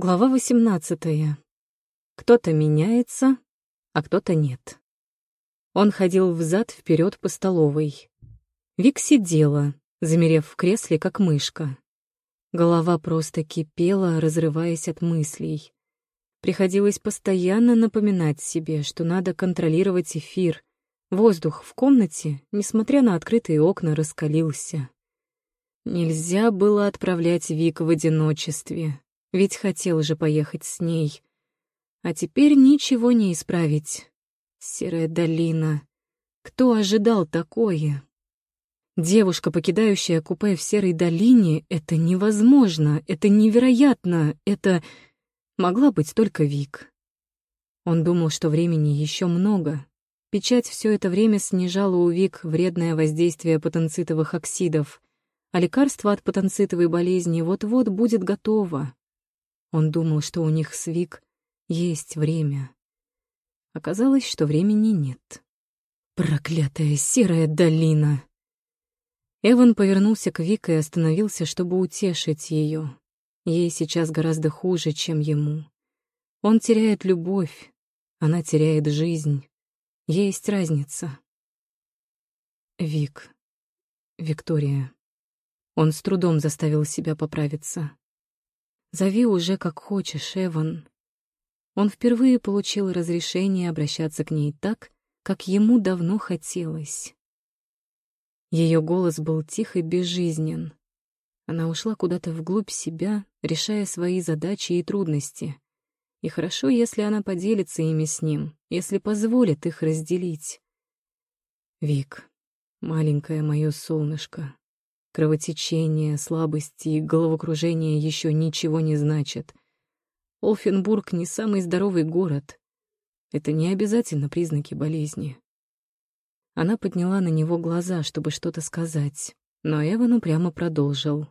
Глава 18. Кто-то меняется, а кто-то нет. Он ходил взад вперед по столовой. Вик сидела, замерев в кресле, как мышка. Голова просто кипела, разрываясь от мыслей. Приходилось постоянно напоминать себе, что надо контролировать эфир. Воздух в комнате, несмотря на открытые окна, раскалился. Нельзя было отправлять Вик в одиночестве. Ведь хотел же поехать с ней. А теперь ничего не исправить. Серая долина. Кто ожидал такое? Девушка, покидающая купе в серой долине, это невозможно, это невероятно, это... Могла быть только Вик. Он думал, что времени еще много. Печать все это время снижала у Вик вредное воздействие потенцитовых оксидов, а лекарство от потенцитовой болезни вот-вот будет готово. Он думал, что у них с Вик есть время. Оказалось, что времени нет. Проклятая серая долина! Эван повернулся к Вик и остановился, чтобы утешить ее. Ей сейчас гораздо хуже, чем ему. Он теряет любовь, она теряет жизнь. Есть разница. Вик. Виктория. Он с трудом заставил себя поправиться. Зови уже как хочешь, Эван. Он впервые получил разрешение обращаться к ней так, как ему давно хотелось. Ее голос был тих и безжизнен. Она ушла куда-то вглубь себя, решая свои задачи и трудности. И хорошо, если она поделится ими с ним, если позволит их разделить. Вик, маленькое мое солнышко, Кровотечение, слабости и головокружение еще ничего не значат. Олфенбург не самый здоровый город. Это не обязательно признаки болезни. Она подняла на него глаза, чтобы что-то сказать, но Эван прямо продолжил.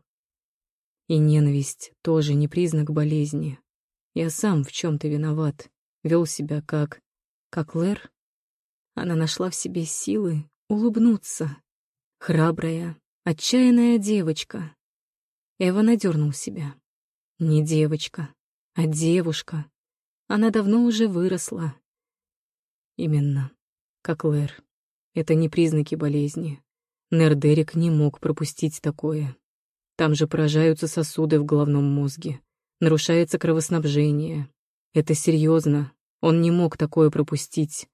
И ненависть тоже не признак болезни. Я сам в чем то виноват. Вел себя как... как Лэр. Она нашла в себе силы улыбнуться. Храбрая, Отчаянная девочка. Эва надернул себя. Не девочка, а девушка. Она давно уже выросла. Именно, как Лэр. Это не признаки болезни. Нердерик не мог пропустить такое. Там же поражаются сосуды в головном мозге. Нарушается кровоснабжение. Это серьезно. Он не мог такое пропустить.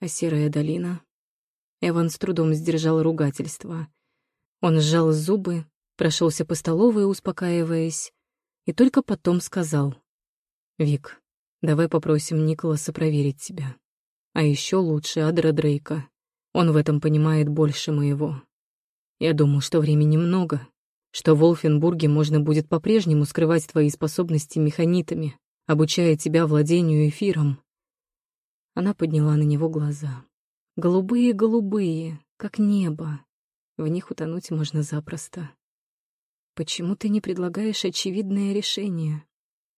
А Серая долина? Эван с трудом сдержал ругательство — он сжал зубы, прошелся по столовой, успокаиваясь, и только потом сказал. «Вик, давай попросим Николаса проверить тебя. А еще лучше Адра Дрейка. Он в этом понимает больше моего. Я думал, что времени много, что в Волфенбурге можно будет по-прежнему скрывать твои способности механитами, обучая тебя владению эфиром». Она подняла на него глаза. Голубые-голубые, как небо, в них утонуть можно запросто. Почему ты не предлагаешь очевидное решение?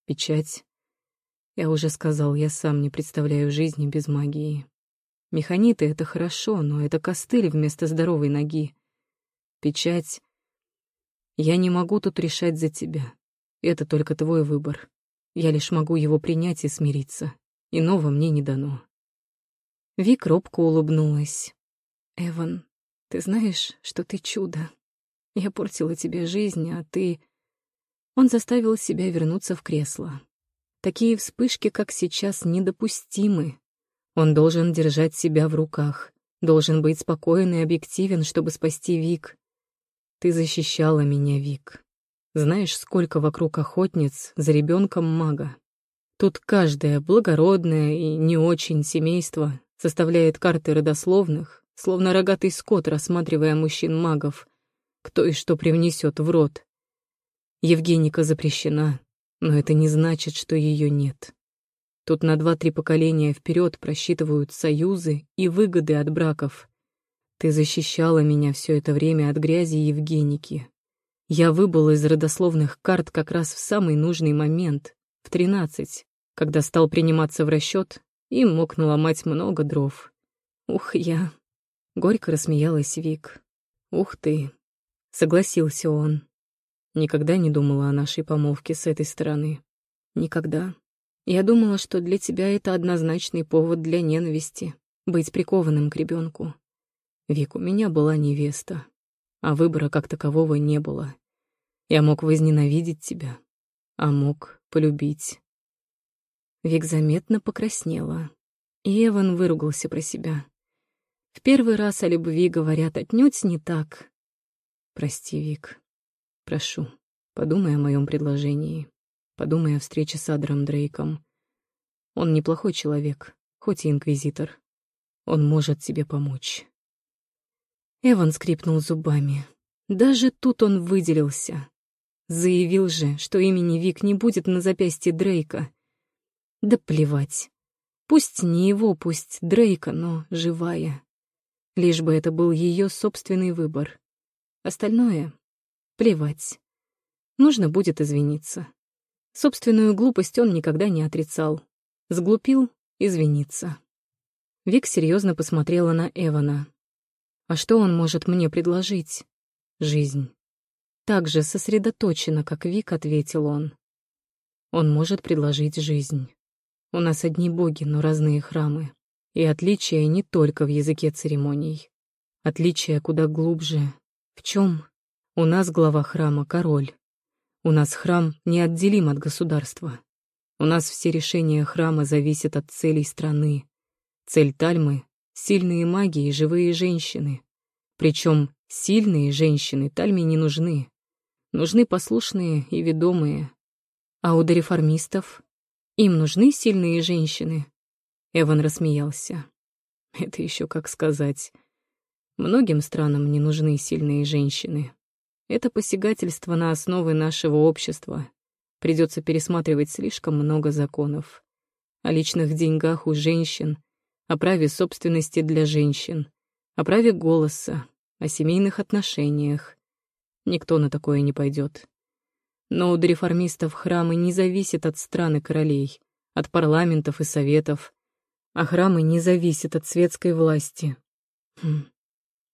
Печать. Я уже сказал, я сам не представляю жизни без магии. Механиты — это хорошо, но это костыль вместо здоровой ноги. Печать. Я не могу тут решать за тебя. Это только твой выбор. Я лишь могу его принять и смириться. Иного мне не дано. Вик робко улыбнулась. «Эван, ты знаешь, что ты чудо. Я портила тебе жизнь, а ты...» Он заставил себя вернуться в кресло. Такие вспышки, как сейчас, недопустимы. Он должен держать себя в руках, должен быть спокоен и объективен, чтобы спасти Вик. Ты защищала меня, Вик. Знаешь, сколько вокруг охотниц за ребенком мага? Тут каждое благородное и не очень семейство составляет карты родословных, словно рогатый скот, рассматривая мужчин-магов, кто и что привнесет в рот. Евгеника запрещена, но это не значит, что ее нет. Тут на два-три поколения вперед просчитывают союзы и выгоды от браков. Ты защищала меня все это время от грязи Евгеники. Я выбыл из родословных карт как раз в самый нужный момент, в тринадцать, когда стал приниматься в расчет и мог наломать много дров. Ух, я Горько рассмеялась Вик. «Ух ты!» — согласился он. Никогда не думала о нашей помолвке с этой стороны. Никогда. Я думала, что для тебя это однозначный повод для ненависти — быть прикованным к ребенку. Вик, у меня была невеста, а выбора как такового не было. Я мог возненавидеть тебя, а мог полюбить. Вик заметно покраснела, и Эван выругался про себя. В первый раз о любви говорят отнюдь не так. Прости, Вик. Прошу, подумай о моем предложении. Подумай о встрече с Адром Дрейком. Он неплохой человек, хоть и инквизитор. Он может тебе помочь. Эван скрипнул зубами. Даже тут он выделился. Заявил же, что имени Вик не будет на запястье Дрейка. Да плевать. Пусть не его, пусть Дрейка, но живая. Лишь бы это был ее собственный выбор. Остальное — плевать. Нужно будет извиниться. Собственную глупость он никогда не отрицал. Сглупил — извиниться. Вик серьезно посмотрела на Эвана. А что он может мне предложить? Жизнь. Так же сосредоточенно, как Вик, ответил он. Он может предложить жизнь. У нас одни боги, но разные храмы. И отличие не только в языке церемоний. Отличие куда глубже. В чем? У нас глава храма — король. У нас храм неотделим от государства. У нас все решения храма зависят от целей страны. Цель Тальмы — сильные маги и живые женщины. Причем сильные женщины Тальме не нужны. Нужны послушные и ведомые. А у дореформистов им нужны сильные женщины. Эван рассмеялся. Это еще как сказать. Многим странам не нужны сильные женщины. Это посягательство на основы нашего общества. Придется пересматривать слишком много законов. О личных деньгах у женщин, о праве собственности для женщин, о праве голоса, о семейных отношениях. Никто на такое не пойдет. Но у реформистов храмы не зависят от страны королей, от парламентов и советов, а храмы не зависят от светской власти. Хм.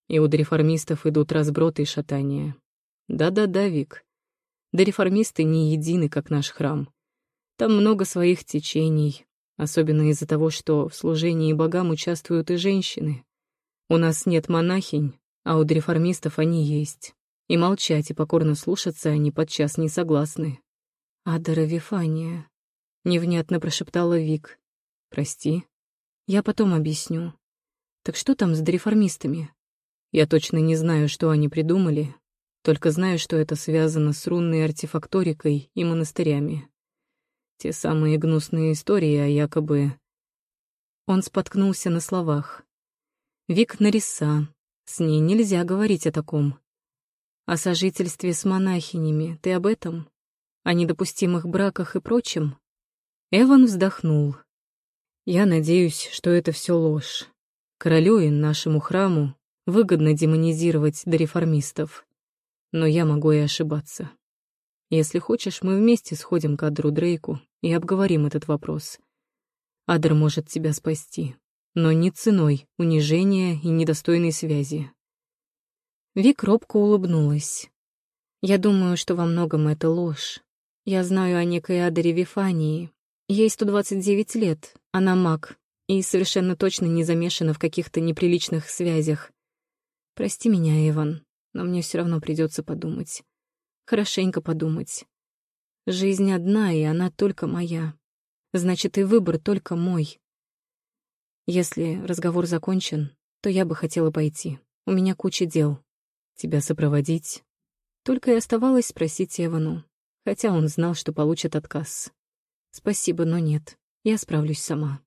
И у реформистов идут разброты и шатания. Да-да-да, Вик. Да реформисты не едины, как наш храм. Там много своих течений, особенно из-за того, что в служении богам участвуют и женщины. У нас нет монахинь, а у реформистов они есть. И молчать и покорно слушаться они подчас не согласны. «Адара Вифания», — невнятно прошептала Вик. «Прости», я потом объясню. Так что там с дореформистами? Я точно не знаю, что они придумали, только знаю, что это связано с рунной артефакторикой и монастырями. Те самые гнусные истории о якобы... Он споткнулся на словах. Вик Нариса. С ней нельзя говорить о таком. О сожительстве с монахинями. Ты об этом? О недопустимых браках и прочем? Эван вздохнул. Я надеюсь, что это все ложь. Королю и нашему храму выгодно демонизировать дореформистов. Но я могу и ошибаться. Если хочешь, мы вместе сходим к Адру Дрейку и обговорим этот вопрос. Адр может тебя спасти, но не ценой унижения и недостойной связи. Вик робко улыбнулась. Я думаю, что во многом это ложь. Я знаю о некой Адере Вифании, Ей 129 лет, она маг, и совершенно точно не замешана в каких-то неприличных связях. Прости меня, Иван, но мне все равно придется подумать. Хорошенько подумать. Жизнь одна, и она только моя. Значит, и выбор только мой. Если разговор закончен, то я бы хотела пойти. У меня куча дел. Тебя сопроводить? Только и оставалось спросить Эвану, хотя он знал, что получит отказ. Спасибо, но нет. Я справлюсь сама.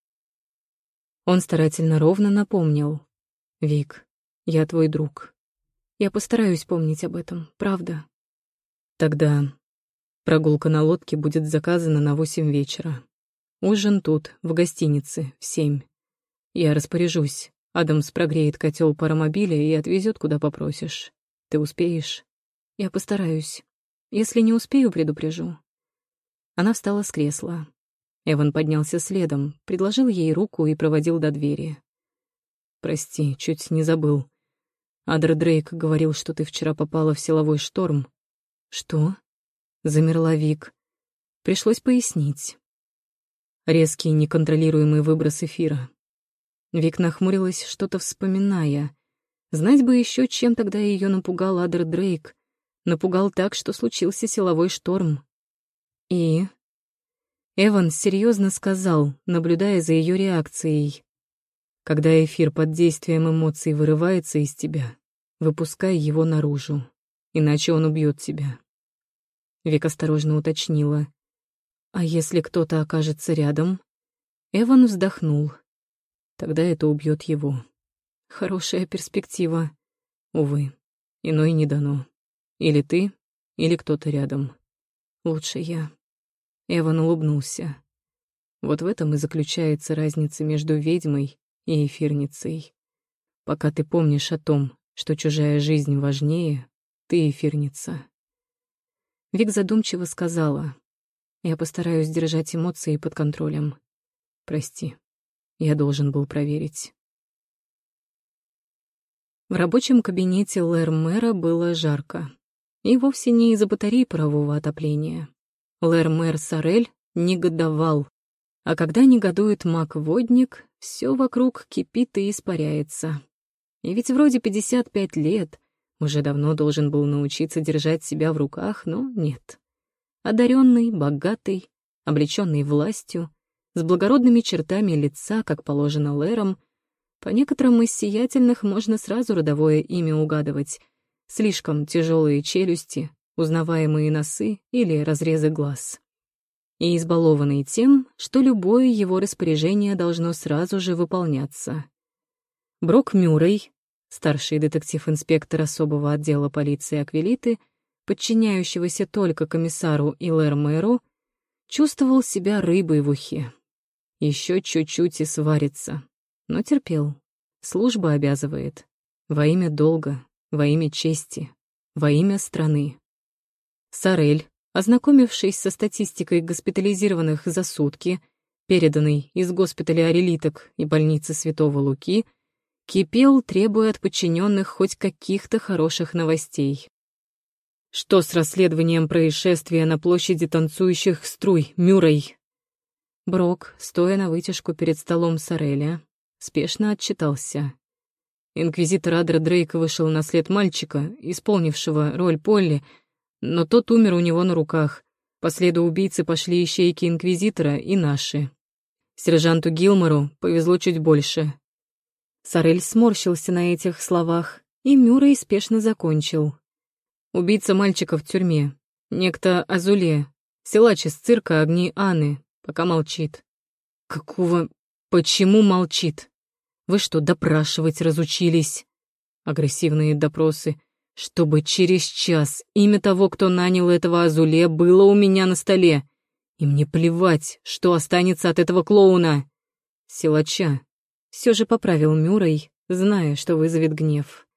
Он старательно ровно напомнил. «Вик, я твой друг. Я постараюсь помнить об этом, правда?» «Тогда прогулка на лодке будет заказана на восемь вечера. Ужин тут, в гостинице, в семь. Я распоряжусь. Адамс прогреет котел паромобиля и отвезет, куда попросишь. Ты успеешь?» «Я постараюсь. Если не успею, предупрежу. Она встала с кресла. Эван поднялся следом, предложил ей руку и проводил до двери. «Прости, чуть не забыл. Адр Дрейк говорил, что ты вчера попала в силовой шторм». «Что?» — замерла Вик. Пришлось пояснить. Резкий неконтролируемый выброс эфира. Вик нахмурилась, что-то вспоминая. Знать бы еще, чем тогда ее напугал Адер Дрейк. Напугал так, что случился силовой шторм. И... Эван серьезно сказал, наблюдая за ее реакцией. Когда эфир под действием эмоций вырывается из тебя, выпускай его наружу, иначе он убьет тебя. Вик осторожно уточнила. А если кто-то окажется рядом? Эван вздохнул. Тогда это убьет его. Хорошая перспектива. Увы, иной не дано. Или ты, или кто-то рядом. Лучше я. Эван улыбнулся. Вот в этом и заключается разница между ведьмой и эфирницей. Пока ты помнишь о том, что чужая жизнь важнее, ты эфирница. Вик задумчиво сказала. Я постараюсь держать эмоции под контролем. Прости, я должен был проверить. В рабочем кабинете Лэр-мэра было жарко. И вовсе не из-за батареи парового отопления. Лэр-мэр Сорель негодовал. А когда негодует маг-водник, все вокруг кипит и испаряется. И ведь вроде 55 лет, уже давно должен был научиться держать себя в руках, но нет одаренный, богатый, облеченный властью, с благородными чертами лица, как положено Лэром, по некоторым из сиятельных можно сразу родовое имя угадывать. Слишком тяжелые челюсти, узнаваемые носы или разрезы глаз. И избалованный тем, что любое его распоряжение должно сразу же выполняться. Брок Мюррей, старший детектив-инспектор особого отдела полиции Аквилиты, подчиняющегося только комиссару и лэр-мэру, чувствовал себя рыбой в ухе. Еще чуть-чуть и сварится, но терпел. Служба обязывает. Во имя долга, во имя чести, во имя страны. Сарель, ознакомившись со статистикой госпитализированных за сутки, переданной из госпиталя Арелиток и больницы Святого Луки, кипел, требуя от подчиненных хоть каких-то хороших новостей. Что с расследованием происшествия на площади танцующих струй, Мюррей? Брок, стоя на вытяжку перед столом Сореля, спешно отчитался. Инквизитор Адра Дрейка вышел на след мальчика, исполнившего роль Полли, но тот умер у него на руках. По следу убийцы пошли ищейки Инквизитора и наши. Сержанту Гилмору повезло чуть больше. Сорель сморщился на этих словах, и Мюррей спешно закончил. Убийца мальчика в тюрьме. Некто Азуле. Силач из цирка «Огни Анны». Пока молчит. Какого... Почему молчит? Вы что, допрашивать разучились? Агрессивные допросы. Чтобы через час имя того, кто нанял этого Азуле, было у меня на столе. И мне плевать, что останется от этого клоуна. Силача. Все же поправил Мюррей, зная, что вызовет гнев.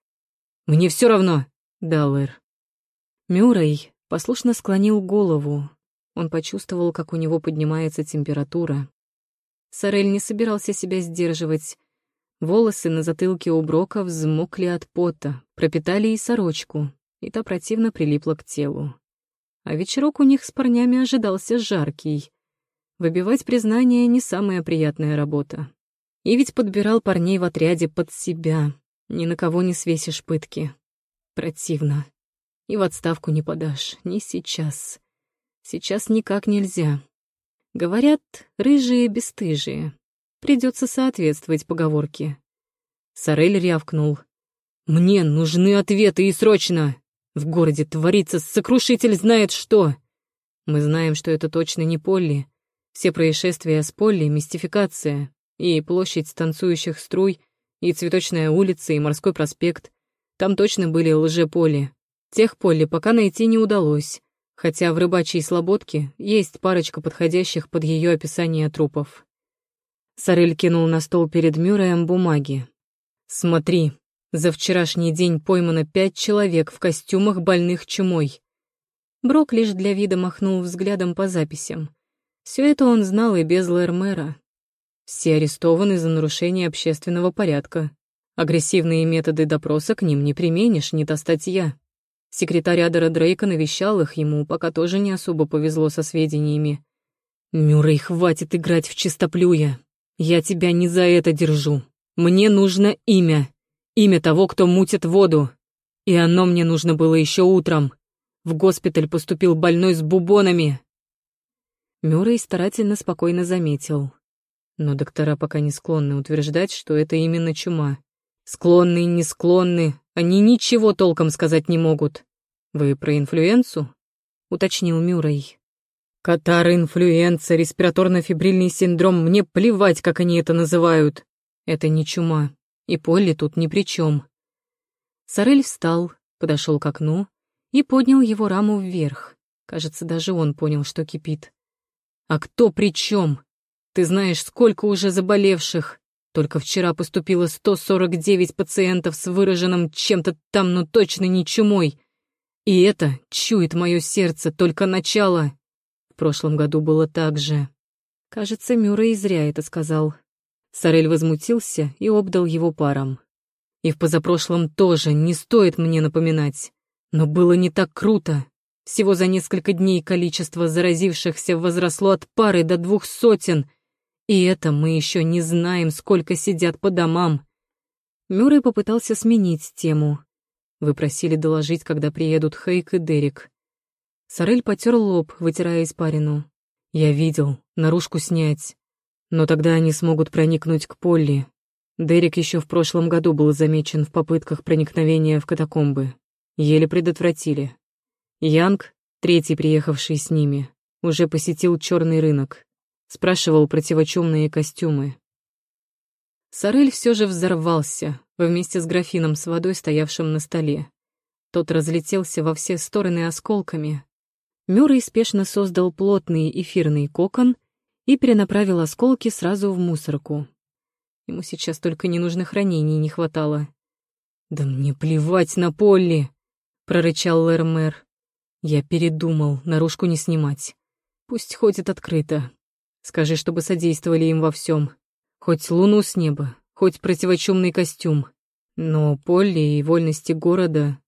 Мне все равно, Даллер. Мюррей послушно склонил голову. Он почувствовал, как у него поднимается температура. Сорель не собирался себя сдерживать. Волосы на затылке у Брока взмокли от пота, пропитали и сорочку, и та противно прилипла к телу. А вечерок у них с парнями ожидался жаркий. Выбивать признание — не самая приятная работа. И ведь подбирал парней в отряде под себя. Ни на кого не свесишь пытки. Противно. И в отставку не подашь, не сейчас. Сейчас никак нельзя. Говорят, рыжие бесстыжие. Придется соответствовать поговорке. Сорель рявкнул. «Мне нужны ответы и срочно! В городе творится сокрушитель знает что!» Мы знаем, что это точно не Полли. Все происшествия с Полли — мистификация. И площадь танцующих струй, и Цветочная улица, и Морской проспект. Там точно были лже-Полли. Тех Полли пока найти не удалось, хотя в рыбачьей слободке есть парочка подходящих под ее описание трупов. Сорель кинул на стол перед Мюрреем бумаги. «Смотри, за вчерашний день поймано пять человек в костюмах больных чумой». Брок лишь для вида махнул взглядом по записям. Все это он знал и без Лэрмера. Все арестованы за нарушение общественного порядка. Агрессивные методы допроса к ним не применишь, не та статья. Секретарь Адера Дрейка навещал их, ему пока тоже не особо повезло со сведениями. «Мюррей, хватит играть в чистоплюя. Я тебя не за это держу. Мне нужно имя. Имя того, кто мутит воду. И оно мне нужно было еще утром. В госпиталь поступил больной с бубонами». Мюррей старательно спокойно заметил. Но доктора пока не склонны утверждать, что это именно чума. Склонны не склонны, они ничего толком сказать не могут. Вы про инфлюенцию? Уточнил Мюррей. Катар, инфлюенция, респираторно-фибрильный синдром, мне плевать, как они это называют. Это не чума, и Полли тут ни при чем. Сорель встал, подошел к окну и поднял его раму вверх. Кажется, даже он понял, что кипит. «А кто при чем? Ты знаешь, сколько уже заболевших. Только вчера поступило 149 пациентов с выраженным чем-то там, но точно не чумой. И это чует мое сердце, только начало. В прошлом году было так же. Кажется, Мюррей зря это сказал. Сорель возмутился и обдал его паром. И в позапрошлом тоже, не стоит мне напоминать. Но было не так круто. Всего за несколько дней количество заразившихся возросло от пары до двух сотен — и это мы еще не знаем, сколько сидят по домам. Мюррей попытался сменить тему. Вы просили доложить, когда приедут Хейк и Дерек. Сорель потер лоб, вытирая испарину. Я видел, наружку снять. Но тогда они смогут проникнуть к Полли. Дерек еще в прошлом году был замечен в попытках проникновения в катакомбы. Еле предотвратили. Янг, третий приехавший с ними, уже посетил черный рынок. Спрашивал противочумные костюмы. Сорель все же взорвался вместе с графином с водой, стоявшим на столе. Тот разлетелся во все стороны осколками. Мюррей спешно создал плотный эфирный кокон и перенаправил осколки сразу в мусорку. Ему сейчас только ненужных ранений не хватало. «Да мне плевать на Полли!» — прорычал Лэр-мэр. «Я передумал, наружку не снимать. Пусть ходит открыто, Скажи, чтобы содействовали им во всем. Хоть луну с неба, хоть противочумный костюм. Но поле и вольности города...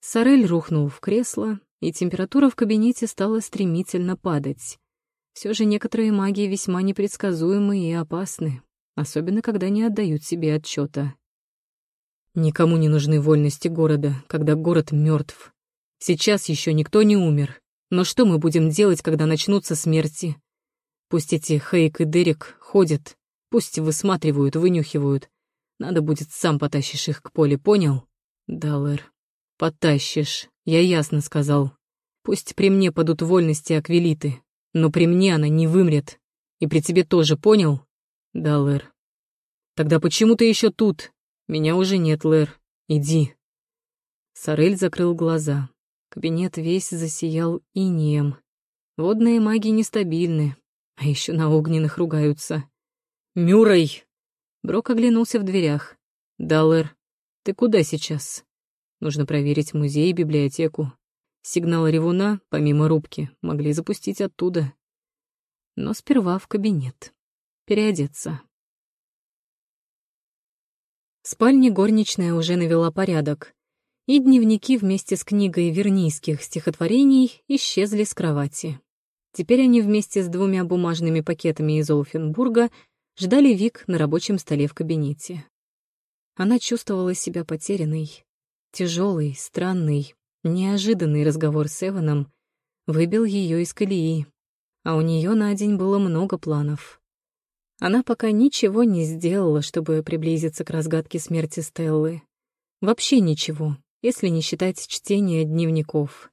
Сорель рухнул в кресло, и температура в кабинете стала стремительно падать. Все же некоторые маги весьма непредсказуемы и опасны, особенно когда не отдают себе отчета. Никому не нужны вольности города, когда город мертв. Сейчас еще никто не умер. Но что мы будем делать, когда начнутся смерти? Пусть эти Хейк и Дерек ходят, пусть высматривают, вынюхивают. Надо будет, сам потащишь их к поле, понял? Да, Лэр. Потащишь, я ясно сказал. Пусть при мне падут вольности аквилиты, но при мне она не вымрет. И при тебе тоже, понял? Да, Лэр. Тогда почему ты еще тут? Меня уже нет, Лэр. Иди. Сорель закрыл глаза. Кабинет весь засиял инеем. Водные маги нестабильны, а еще на огненных ругаются. «Мюррей!» Брок оглянулся в дверях. «Даллер, ты куда сейчас?» Нужно проверить музей и библиотеку. Сигнал ревуна, помимо рубки, могли запустить оттуда. Но сперва в кабинет. Переодеться. В спальне горничная уже навела порядок, и дневники вместе с книгой вернийских стихотворений исчезли с кровати. Теперь они вместе с двумя бумажными пакетами из Олфенбурга ждали Вик на рабочем столе в кабинете. Она чувствовала себя потерянной. Тяжелый, странный, неожиданный разговор с Эваном выбил ее из колеи, а у нее на день было много планов. Она пока ничего не сделала, чтобы приблизиться к разгадке смерти Стеллы. Вообще ничего, если не считать чтения дневников.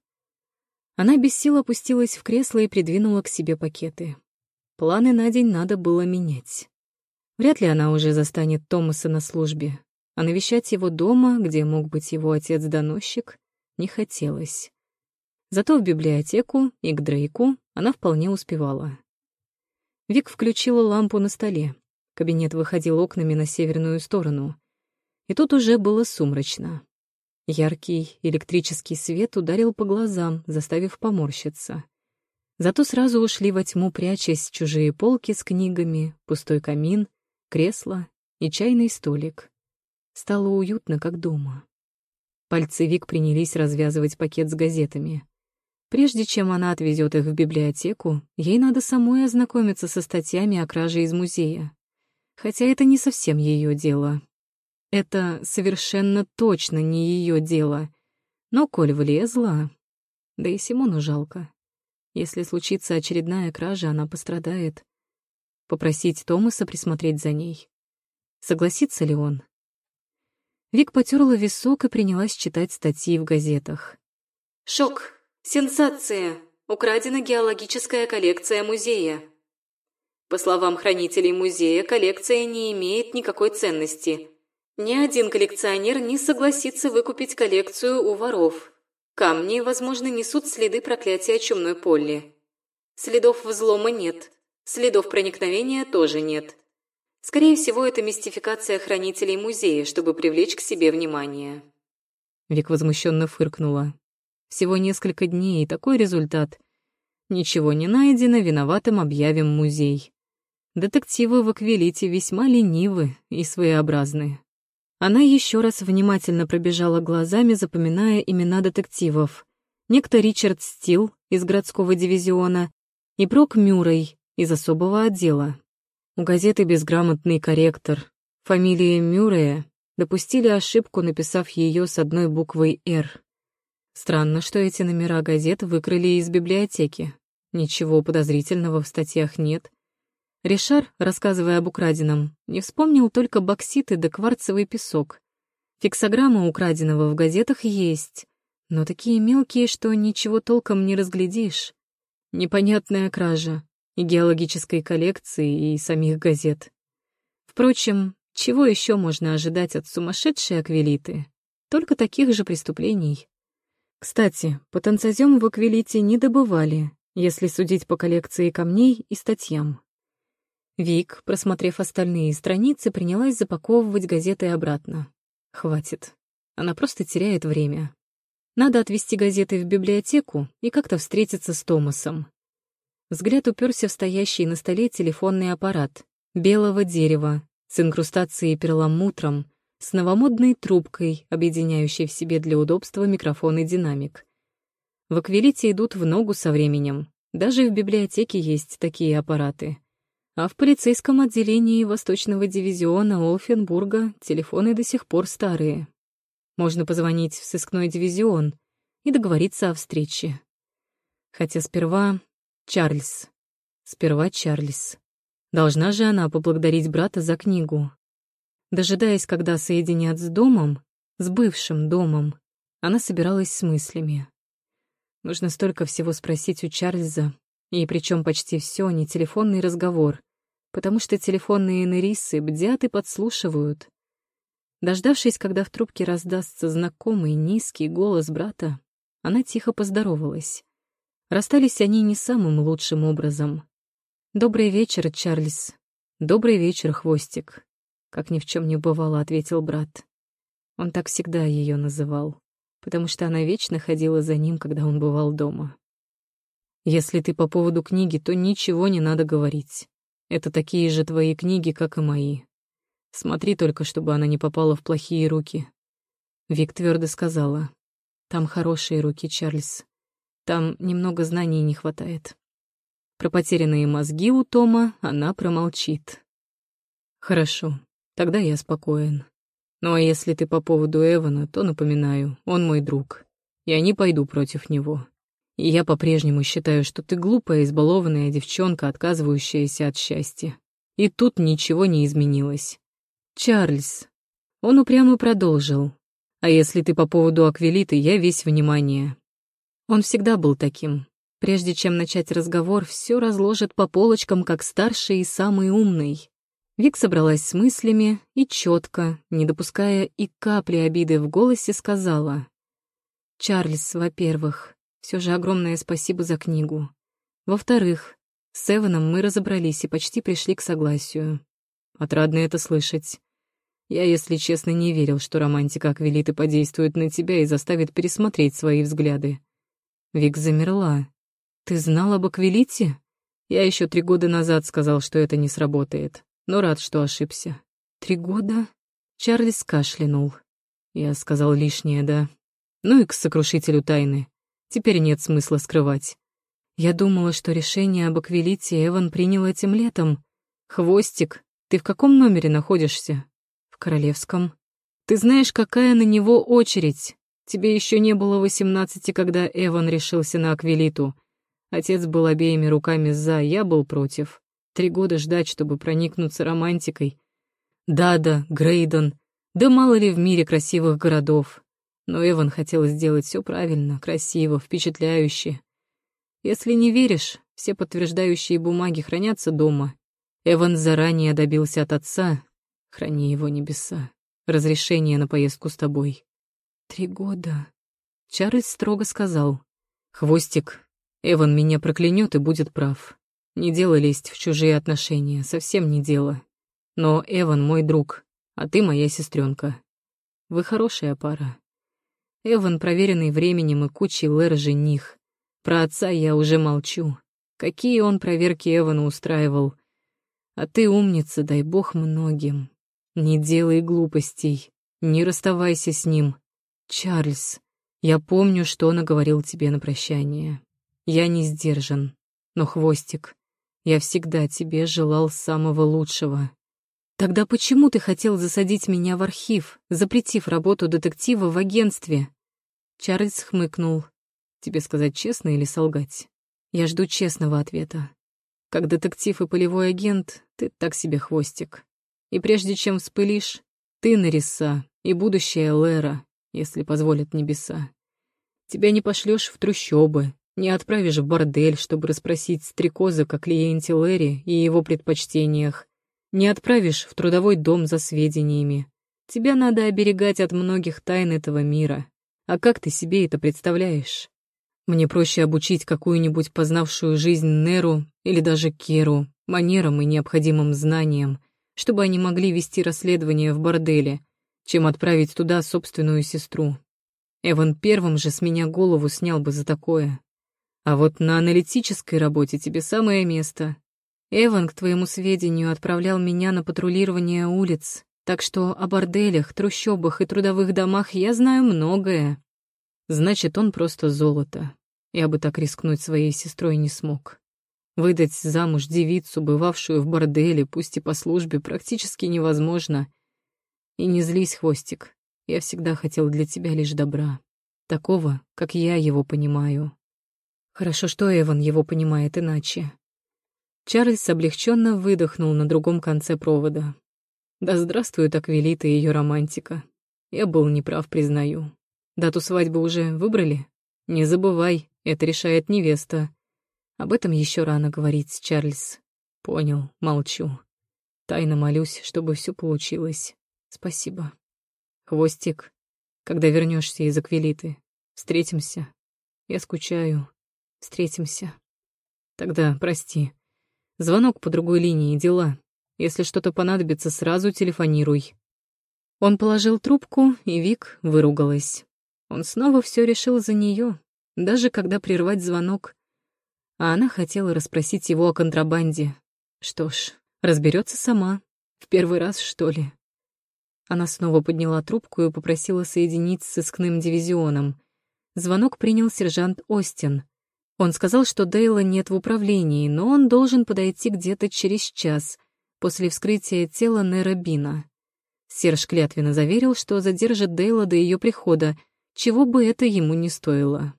Она без сил опустилась в кресло и придвинула к себе пакеты. Планы на день надо было менять. Вряд ли она уже застанет Томаса на службе, а навещать его дома, где мог быть его отец-доносчик, не хотелось. Зато в библиотеку и к Дрейку она вполне успевала. Вик включила лампу на столе. Кабинет выходил окнами на северную сторону. И тут уже было сумрачно. Яркий электрический свет ударил по глазам, заставив поморщиться. Зато сразу ушли во тьму, прячась чужие полки с книгами, пустой камин, кресло и чайный столик. Стало уютно, как дома. Пальцы Вик принялись развязывать пакет с газетами. Прежде чем она отвезет их в библиотеку, ей надо самой ознакомиться со статьями о краже из музея. Хотя это не совсем ее дело. Это совершенно точно не ее дело. Но коль влезла... Да и Симону жалко. Если случится очередная кража, она пострадает. Попросить Томаса присмотреть за ней. Согласится ли он? Вик потерла висок и принялась читать статьи в газетах. «Шок! Сенсация! Украдена геологическая коллекция музея!» По словам хранителей музея, коллекция не имеет никакой ценности. Ни один коллекционер не согласится выкупить коллекцию у воров. Камни, возможно, несут следы проклятия чумной Полли. Следов взлома нет. Следов проникновения тоже нет. Скорее всего, это мистификация хранителей музея, чтобы привлечь к себе внимание. Вик возмущенно фыркнула. Всего несколько дней и такой результат. Ничего не найдено, виноватым объявим музей. Детективы в Аквилите весьма ленивы и своеобразны. Она еще раз внимательно пробежала глазами, запоминая имена детективов. Некто Ричард Стил из городского дивизиона и Брок Мюррей из особого отдела. У газеты безграмотный корректор. Фамилия Мюррея допустили ошибку, написав ее с одной буквой «Р». Странно, что эти номера газет выкрали из библиотеки. Ничего подозрительного в статьях нет. Ришар, рассказывая об украденном, не вспомнил только бокситы да кварцевый песок. Фиксограмма украденного в газетах есть, но такие мелкие, что ничего толком не разглядишь. Непонятная кража, и геологической коллекции, и самих газет. Впрочем, чего еще можно ожидать от сумасшедшей аквилиты? Только таких же преступлений. Кстати, потенциозем в аквилите не добывали, если судить по коллекции камней и статьям. Вик, просмотрев остальные страницы, принялась запаковывать газеты обратно. Хватит. Она просто теряет время. Надо отвезти газеты в библиотеку и как-то встретиться с Томасом. Взгляд уперся в стоящий на столе телефонный аппарат белого дерева с инкрустацией перламутром, с новомодной трубкой, объединяющей в себе для удобства микрофон и динамик. В аквилите идут в ногу со временем. Даже в библиотеке есть такие аппараты. А в полицейском отделении Восточного дивизиона Олфенбурга телефоны до сих пор старые. Можно позвонить в сыскной дивизион и договориться о встрече. Хотя сперва Чарльз. Сперва Чарльз. Должна же она поблагодарить брата за книгу. Дожидаясь, когда соединят с домом, с бывшим домом, она собиралась с мыслями. Нужно столько всего спросить у Чарльза, и причем почти все не телефонный разговор, потому что телефонные нерисы бдят и подслушивают. Дождавшись, когда в трубке раздастся знакомый низкий голос брата, она тихо поздоровалась. Расстались они не самым лучшим образом. «Добрый вечер, Чарльз. Добрый вечер, Хвостик», — как ни в чем не бывало, ответил брат. Он так всегда ее называл, потому что она вечно ходила за ним, когда он бывал дома. «Если ты по поводу книги, то ничего не надо говорить. Это такие же твои книги, как и мои. Смотри только, чтобы она не попала в плохие руки». Вик твердо сказала. «Там хорошие руки, Чарльз. Там немного знаний не хватает. Про потерянные мозги у Тома она промолчит. Хорошо, тогда я спокоен. Ну а если ты по поводу Эвана, то напоминаю, он мой друг. Я не пойду против него. И я по-прежнему считаю, что ты глупая, избалованная девчонка, отказывающаяся от счастья. И тут ничего не изменилось. Чарльз. Он упрямо продолжил. А если ты по поводу Аквилиты, я весь внимание. Он всегда был таким. Прежде чем начать разговор, все разложит по полочкам, как старший и самый умный. Вик собралась с мыслями и четко, не допуская и капли обиды в голосе, сказала. «Чарльз, во-первых, все же огромное спасибо за книгу. Во-вторых, с Эваном мы разобрались и почти пришли к согласию. Отрадно это слышать. Я, если честно, не верил, что романтика Аквилиты подействует на тебя и заставит пересмотреть свои взгляды. Вик замерла. «Ты знал об Аквилите?» Я еще три года назад сказал, что это не сработает, но рад, что ошибся. «Три года?» Чарльз кашлянул. Я сказал лишнее, да. Ну и к сокрушителю тайны. Теперь нет смысла скрывать. Я думала, что решение об Аквилите Эван принял этим летом. Хвостик, ты в каком номере находишься? В Королевском. Ты знаешь, какая на него очередь? Тебе еще не было восемнадцати, когда Эван решился на Аквилиту. Отец был обеими руками за, я был против. Три года ждать, чтобы проникнуться романтикой. Да-да, Грейдон. Да мало ли в мире красивых городов. Но Эван хотел сделать все правильно, красиво, впечатляюще. Если не веришь, все подтверждающие бумаги хранятся дома. Эван заранее добился от отца, храни его небеса, разрешения на поездку с тобой. Три года. Чарльз строго сказал. Хвостик, Эван меня проклянет и будет прав. Не дело лезть в чужие отношения, совсем не дело. Но Эван мой друг, а ты моя сестренка. Вы хорошая пара. Эван, проверенный временем и кучей Лэр жених. Про отца я уже молчу. Какие он проверки Эвана устраивал. А ты умница, дай бог многим. Не делай глупостей, не расставайся с ним. Чарльз, я помню, что наговорил тебе на прощание. Я не сдержан, но хвостик. Я всегда тебе желал самого лучшего. Тогда почему ты хотел засадить меня в архив, запретив работу детектива в агентстве? Чарльз хмыкнул. Тебе сказать честно или солгать? Я жду честного ответа. Как детектив и полевой агент, ты так себе хвостик. И прежде чем вспылишь, ты Нариса и будущая Лера, если позволят небеса. Тебя не пошлешь в трущобы, не отправишь в бордель, чтобы расспросить стрекоза о клиенте Лэри и его предпочтениях. Не отправишь в трудовой дом за сведениями. Тебя надо оберегать от многих тайн этого мира. А как ты себе это представляешь? Мне проще обучить какую-нибудь познавшую жизнь Неру или даже Керу манерам и необходимым знаниям, чтобы они могли вести расследование в борделе, чем отправить туда собственную сестру. Эван первым же с меня голову снял бы за такое. А вот на аналитической работе тебе самое место. Эван, к твоему сведению, отправлял меня на патрулирование улиц, так что о борделях, трущобах и трудовых домах я знаю многое. Значит, он просто золото. Я бы так рискнуть своей сестрой не смог. Выдать замуж девицу, бывавшую в борделе, пусть и по службе, практически невозможно. И не злись, Хвостик. Я всегда хотел для тебя лишь добра. Такого, как я его понимаю. Хорошо, что Эван его понимает иначе. Чарльз облегченно выдохнул на другом конце провода. Да здравствует Аквилита и ее романтика. Я был неправ, признаю. Дату свадьбы уже выбрали? Не забывай, это решает невеста. Об этом еще рано говорить, Чарльз. Понял, молчу. Тайно молюсь, чтобы все получилось. Спасибо. Хвостик, когда вернешься из Аквилиты, встретимся. Я скучаю. Встретимся. Тогда прости. Звонок по другой линии, дела. Если что-то понадобится, сразу телефонируй. Он положил трубку, и Вик выругалась. Он снова все решил за нее, даже когда прервать звонок. А она хотела расспросить его о контрабанде. Что ж, разберется сама. В первый раз, что ли? Она снова подняла трубку и попросила соединить с сыскным дивизионом. Звонок принял сержант Остин. Он сказал, что Дейла нет в управлении, но он должен подойти где-то через час, после вскрытия тела Нера Бина. Серж клятвенно заверил, что задержит Дейла до ее прихода, чего бы это ему не стоило.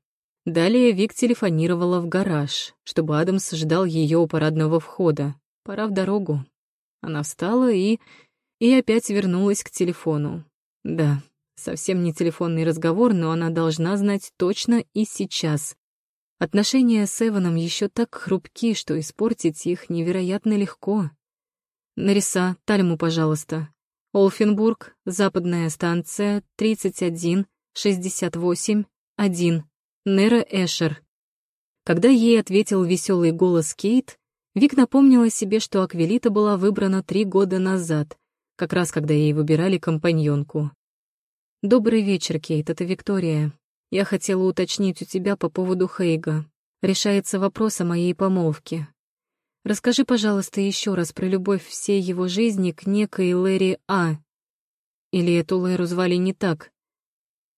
Далее Вик телефонировала в гараж, чтобы Адамс ждал ее у парадного входа. Пора в дорогу. Она встала и... и опять вернулась к телефону. Да, совсем не телефонный разговор, но она должна знать точно и сейчас. Отношения с Эваном еще так хрупки, что испортить их невероятно легко. Нариса, Тальму, пожалуйста. Олфенбург, западная станция, 31, 68, 1. Нера Эшер. Когда ей ответил веселый голос Кейт, Вик напомнила себе, что Аквилита была выбрана три года назад, как раз когда ей выбирали компаньонку. «Добрый вечер, Кейт, это Виктория. Я хотела уточнить у тебя по поводу Хейга. Решается вопрос о моей помолвке. Расскажи, пожалуйста, еще раз про любовь всей его жизни к некой Лэри А. Или эту Лэру звали не так?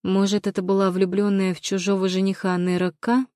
Может, это была влюбленная в чужого жениха Нера К?